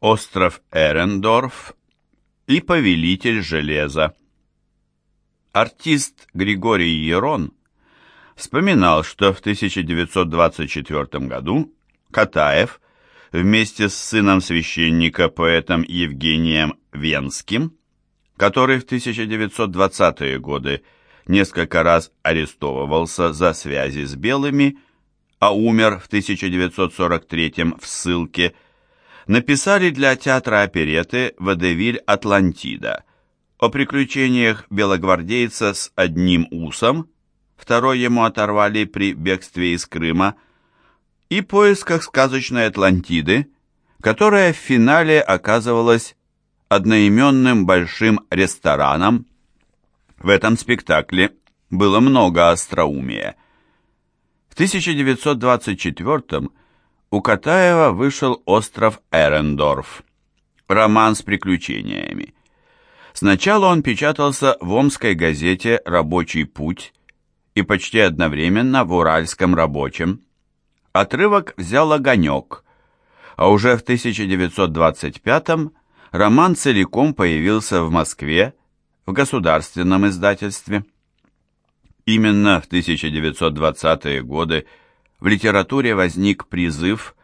Остров Эрендорф и Повелитель железа. Артист Григорий Ерон вспоминал, что в 1924 году Катаев вместе с сыном священника, поэтом Евгением Венским, который в 1920-е годы несколько раз арестовывался за связи с белыми, а умер в 1943 в ссылке, написали для театра опереты «Водевиль Атлантида» о приключениях белогвардейца с одним усом, второй ему оторвали при бегстве из Крыма, и поисках сказочной Атлантиды, которая в финале оказывалась одноименным большим рестораном. В этом спектакле было много остроумия. В 1924 у Катаева вышел «Остров Эрендорф», роман с приключениями. Сначала он печатался в омской газете «Рабочий путь» и почти одновременно в «Уральском рабочем». Отрывок взял огонек, а уже в 1925 роман целиком появился в Москве в государственном издательстве. Именно в 1920-е годы в литературе возник призыв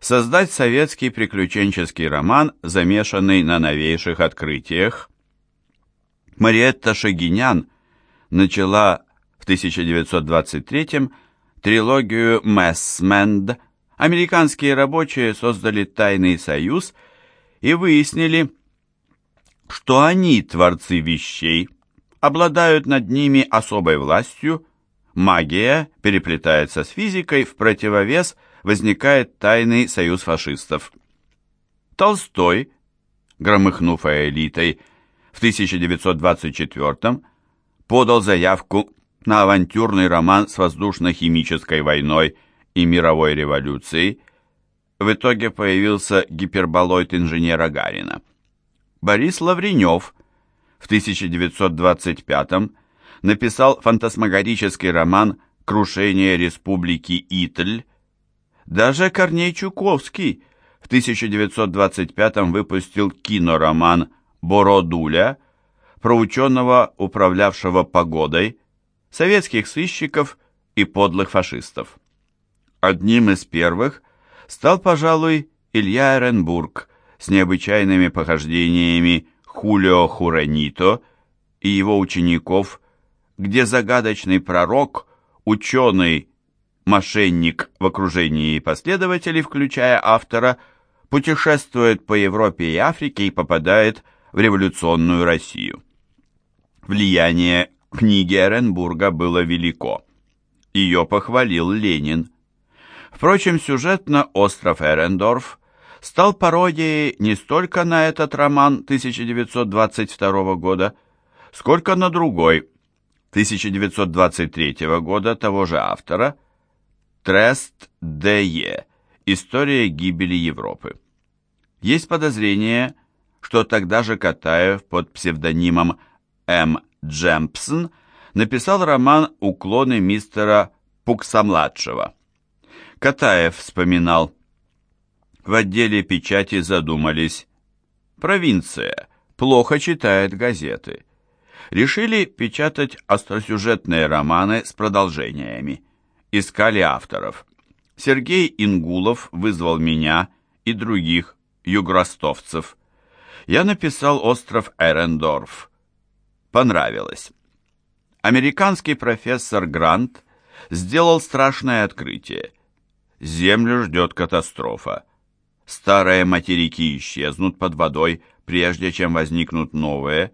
создать советский приключенческий роман, замешанный на новейших открытиях. Мариетта Шагинян начала в 1923 трилогию «Мессменд». Американские рабочие создали тайный союз и выяснили, что они, творцы вещей, обладают над ними особой властью, магия переплетается с физикой, в противовес возникает тайный союз фашистов. Толстой, громыхнув элитой, в 1924 подал заявку на авантюрный роман с воздушно-химической войной и мировой революцией. В итоге появился гиперболоид инженера Гарина. Борис Лавренев в 1925 написал фантасмагорический роман «Крушение республики Итль». Даже Корней Чуковский в 1925 выпустил кинороман «Бородуля» про ученого, управлявшего погодой, советских сыщиков и подлых фашистов. Одним из первых стал, пожалуй, Илья Эренбург с необычайными похождениями Хулио Хуранито и его учеников, где загадочный пророк, ученый, мошенник в окружении последователей, включая автора, путешествует по Европе и Африке и попадает в революционную Россию. Влияние книги Эренбурга было велико. Ее похвалил Ленин. Впрочем, сюжетно «Остров Эрендорф» стал пародией не столько на этот роман 1922 года, сколько на другой, 1923 года того же автора, Трест Д.Е. История гибели Европы. Есть подозрение, что тогда же Катаев под псевдонимом М. Джемпсон написал роман «Уклоны мистера Пукса-младшего». Катаев вспоминал, в отделе печати задумались. Провинция плохо читает газеты. Решили печатать остросюжетные романы с продолжениями. Искали авторов. Сергей Ингулов вызвал меня и других югростовцев. Я написал «Остров Эрендорф». Понравилось. Американский профессор Грант сделал страшное открытие. Землю ждет катастрофа старые материки исчезнут под водой, прежде чем возникнут новые,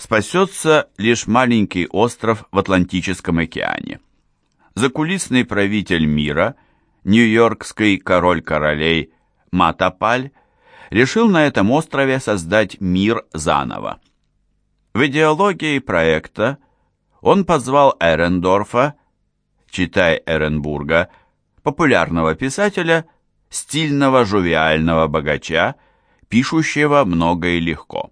спасется лишь маленький остров в Атлантическом океане. Закулисный правитель мира, нью-йоркский король королей Матапаль, решил на этом острове создать мир заново. В идеологии проекта он позвал Эрендорфа, читай Эренбурга, популярного писателя, стильного жувиального богача, пишущего много и легко.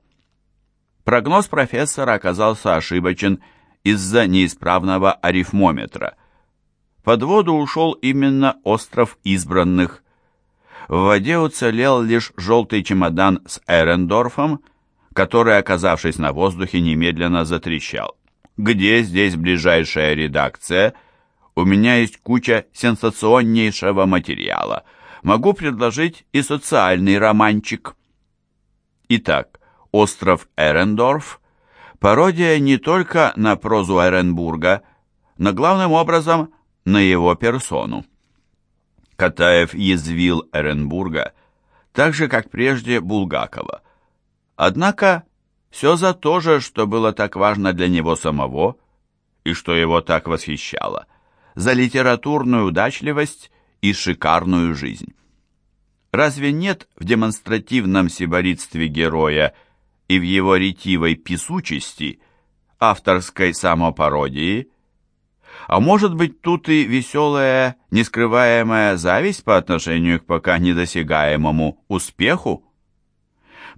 Прогноз профессора оказался ошибочен из-за неисправного арифмометра. Под воду ушел именно остров избранных. В воде уцелел лишь желтый чемодан с Эрендорфом, который, оказавшись на воздухе, немедленно затрещал. «Где здесь ближайшая редакция? У меня есть куча сенсационнейшего материала. Могу предложить и социальный романчик». Итак, остров Эрендорф – пародия не только на прозу Эренбурга, но главным образом на его персону. Катаев язвил Эренбурга, так же, как прежде Булгакова. Однако все за то же, что было так важно для него самого и что его так восхищало, за литературную удачливость и шикарную жизнь. Разве нет в демонстративном сиборитстве героя и в его ретивой писучести, авторской самопародии? А может быть, тут и веселая, нескрываемая зависть по отношению к пока недосягаемому успеху?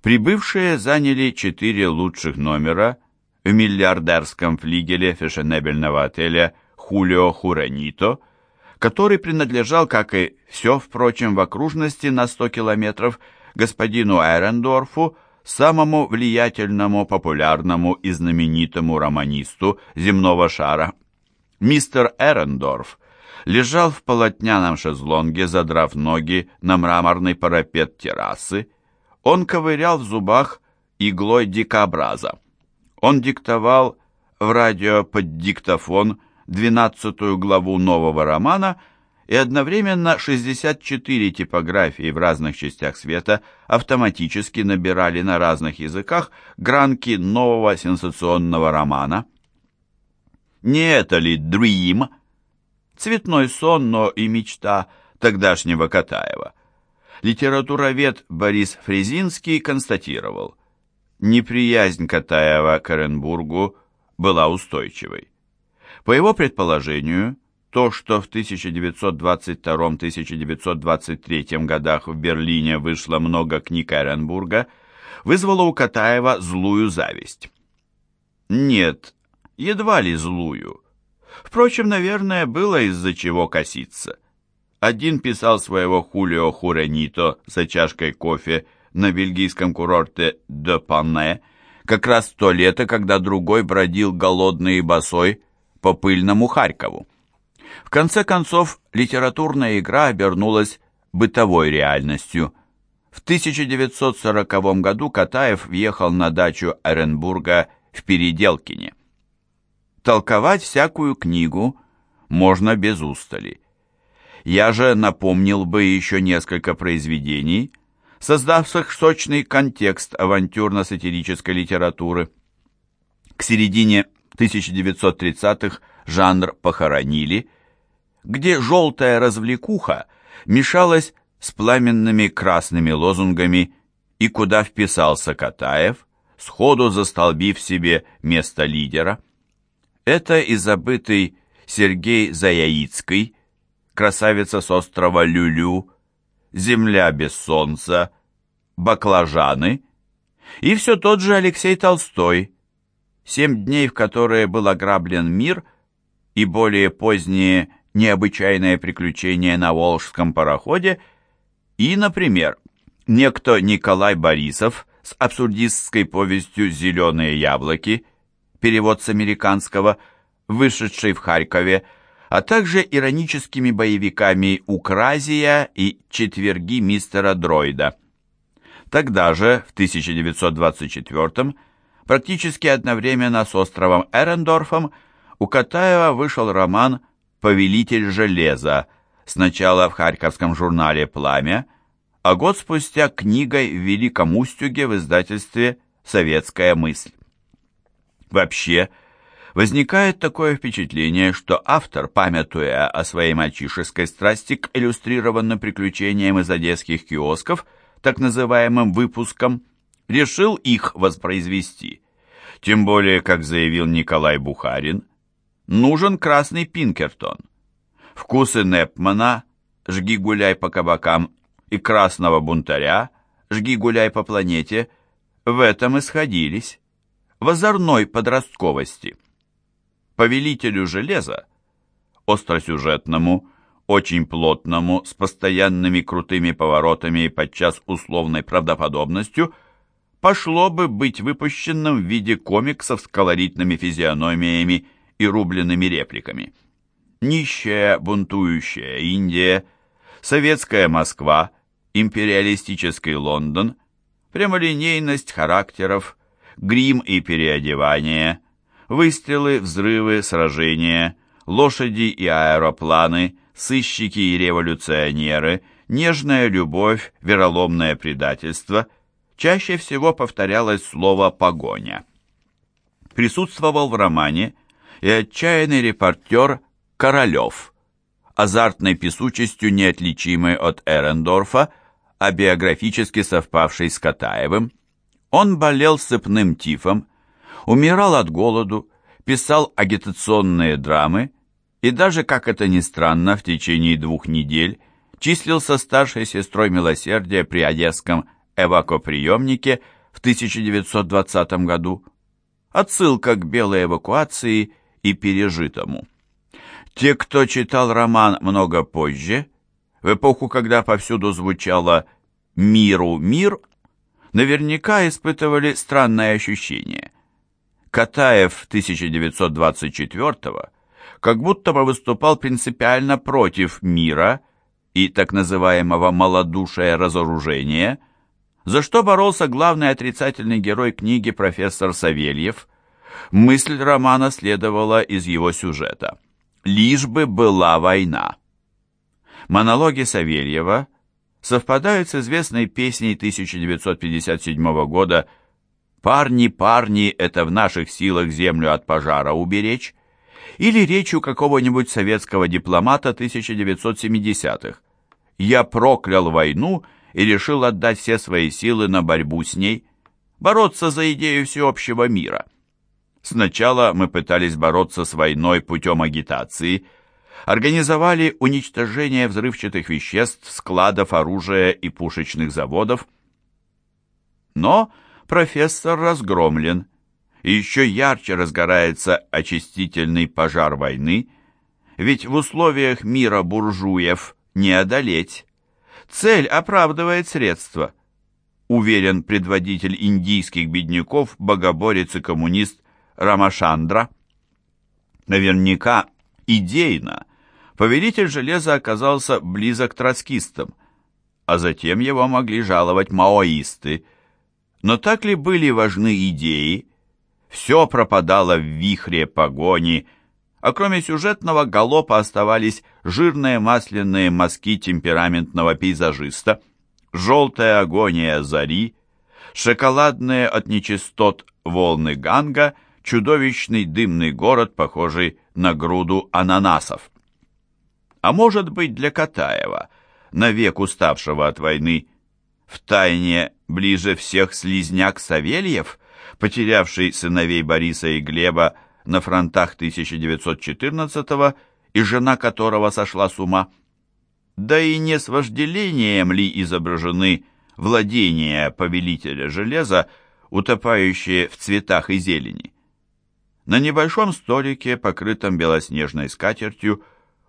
Прибывшие заняли четыре лучших номера в миллиардерском флигеле фешенебельного отеля «Хулио Хуранито», который принадлежал, как и все, впрочем, в окружности на 100 километров, господину Эрендорфу, самому влиятельному, популярному и знаменитому романисту земного шара. Мистер Эрендорф лежал в полотняном шезлонге, задрав ноги на мраморный парапет террасы. Он ковырял в зубах иглой дикобраза. Он диктовал в радио под диктофон двенадцатую главу нового романа и одновременно 64 типографии в разных частях света автоматически набирали на разных языках гранки нового сенсационного романа. Не это ли «Dream»? Цветной сон, но и мечта тогдашнего Катаева. Литературовед Борис Фрезинский констатировал, неприязнь Катаева к Оренбургу была устойчивой. По его предположению, то, что в 1922-1923 годах в Берлине вышло много книг Эренбурга, вызвало у Катаева злую зависть. Нет, едва ли злую. Впрочем, наверное, было из-за чего коситься. Один писал своего Хулио Хуренито за чашкой кофе на бельгийском курорте Де Панне, как раз то лето, когда другой бродил голодный и босой по пыльному Харькову. В конце концов, литературная игра обернулась бытовой реальностью. В 1940 году Катаев въехал на дачу Оренбурга в Переделкине. Толковать всякую книгу можно без устали. Я же напомнил бы еще несколько произведений, создавших сочный контекст авантюрно-сатирической литературы. К середине 1930-х жанр похоронили, где желтая развлекуха мешалась с пламенными красными лозунгами и куда вписался Катаев, сходу застолбив себе место лидера. Это и забытый Сергей Заяицкий, красавица с острова Люлю, земля без солнца, баклажаны, и все тот же Алексей Толстой, семь дней, в которые был ограблен мир, и более поздние необычайное приключение на Волжском пароходе, и, например, некто Николай Борисов с абсурдистской повестью «Зеленые яблоки», перевод с американского, вышедший в Харькове, а также ироническими боевиками «Укразия» и «Четверги мистера Дроида». Тогда же, в 1924 практически одновременно с островом Эрендорфом, у Катаева вышел роман «Повелитель железа», сначала в харьковском журнале «Пламя», а год спустя книгой в Великом Устюге в издательстве «Советская мысль». Вообще, возникает такое впечатление, что автор, памятуя о своей мальчишеской страсти к иллюстрированным приключениям из одесских киосков, так называемым выпускам, решил их воспроизвести. Тем более, как заявил Николай Бухарин, нужен красный Пинкертон. Вкусы Непмана «Жги гуляй по кабакам» и «Красного бунтаря» «Жги гуляй по планете» в этом и сходились, в озорной подростковости. Повелителю железа, остросюжетному, очень плотному, с постоянными крутыми поворотами и подчас условной правдоподобностью, пошло бы быть выпущенным в виде комиксов с колоритными физиономиями и рубленными репликами. Нищая, бунтующая Индия, советская Москва, империалистический Лондон, прямолинейность характеров, грим и переодевание, выстрелы, взрывы, сражения, лошади и аэропланы, сыщики и революционеры, нежная любовь, вероломное предательство, чаще всего повторялось слово «погоня». Присутствовал в романе и отчаянный репортер Королев, азартной песучестью неотличимый от Эрендорфа, а биографически совпавший с Катаевым. Он болел сыпным тифом, умирал от голоду, писал агитационные драмы, и даже, как это ни странно, в течение двух недель числился старшей сестрой милосердия при Одесском эвакоприемнике в 1920 году. Отсылка к белой эвакуации и пережитому. Те, кто читал роман много позже, в эпоху, когда повсюду звучало «миру мир», наверняка испытывали странное ощущение. Катаев 1924 года как будто бы выступал принципиально против мира и так называемого «малодушия разоружения», за что боролся главный отрицательный герой книги профессор Савельев. Мысль романа следовала из его сюжета. «Лишь бы была война». Монологи Савельева совпадают с известной песней 1957 года «Парни, парни, это в наших силах землю от пожара уберечь», или речью какого-нибудь советского дипломата 1970-х. «Я проклял войну и решил отдать все свои силы на борьбу с ней, бороться за идею всеобщего мира». Сначала мы пытались бороться с войной путем агитации, организовали уничтожение взрывчатых веществ, складов оружия и пушечных заводов. Но профессор разгромлен, и еще ярче разгорается очистительный пожар войны, ведь в условиях мира буржуев не одолеть. Цель оправдывает средства, уверен предводитель индийских бедняков, богоборец и коммунист Рамашандра. Наверняка идейно повелитель железа оказался близок к троцкистам, а затем его могли жаловать маоисты. Но так ли были важны идеи, все пропадало в вихре погони, а кроме сюжетного галопа оставались жирные масляные мазки темпераментного пейзажиста, желтая агония зари, шоколадные от нечистот волны Ганга, чудовищный дымный город, похожий на груду ананасов. А может быть для Катаева, навек уставшего от войны, в тайне ближе всех слизняк Савельев – потерявший сыновей Бориса и Глеба на фронтах 1914 и жена которого сошла с ума. Да и не с вожделением ли изображены владения повелителя железа, утопающие в цветах и зелени. На небольшом столике, покрытом белоснежной скатертью,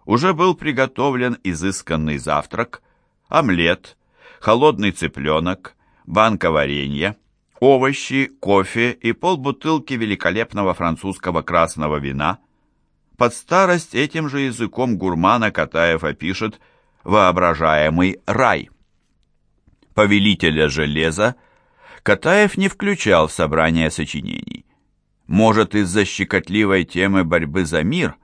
уже был приготовлен изысканный завтрак, омлет, холодный цыпленок, банка варенья, овощи, кофе и полбутылки великолепного французского красного вина. Под старость этим же языком гурмана Катаев опишет воображаемый рай. Повелителя железа Катаев не включал в собрание сочинений. Может, из-за щекотливой темы борьбы за мир,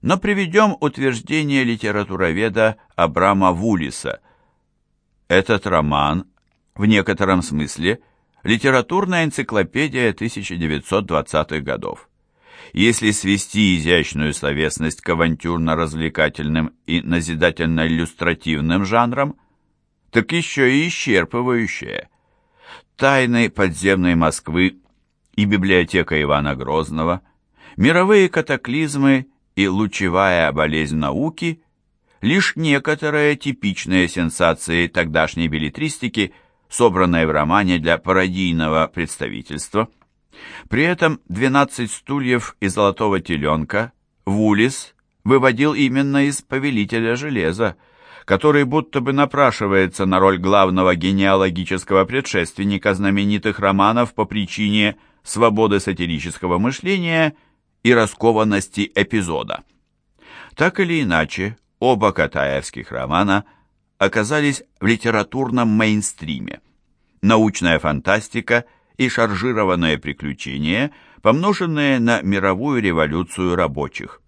но приведем утверждение литературоведа Абрама Вулиса. Этот роман, в некотором смысле, – Литературная энциклопедия 1920-х годов. Если свести изящную словесность к авантюрно-развлекательным и назидательно-иллюстративным жанрам, так еще и исчерпывающая. Тайны подземной Москвы и библиотека Ивана Грозного, мировые катаклизмы и лучевая болезнь науки – лишь некоторые типичные сенсации тогдашней билетристики – собранное в романе для пародийного представительства. При этом «12 стульев» и «Золотого теленка» Вулис выводил именно из «Повелителя железа», который будто бы напрашивается на роль главного генеалогического предшественника знаменитых романов по причине свободы сатирического мышления и раскованности эпизода. Так или иначе, оба катаевских романа оказались в литературном мейнстриме. Научная фантастика и шаржированные приключения, помноженные на мировую революцию рабочих.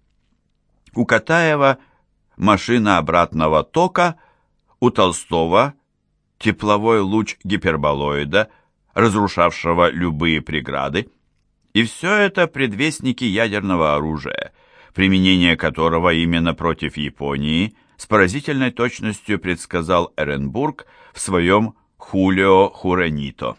У Катаева машина обратного тока, у Толстого тепловой луч гиперболоида, разрушавшего любые преграды. И все это предвестники ядерного оружия, применение которого именно против Японии с поразительной точностью предсказал Эренбург в своем «Хулио Хуренито».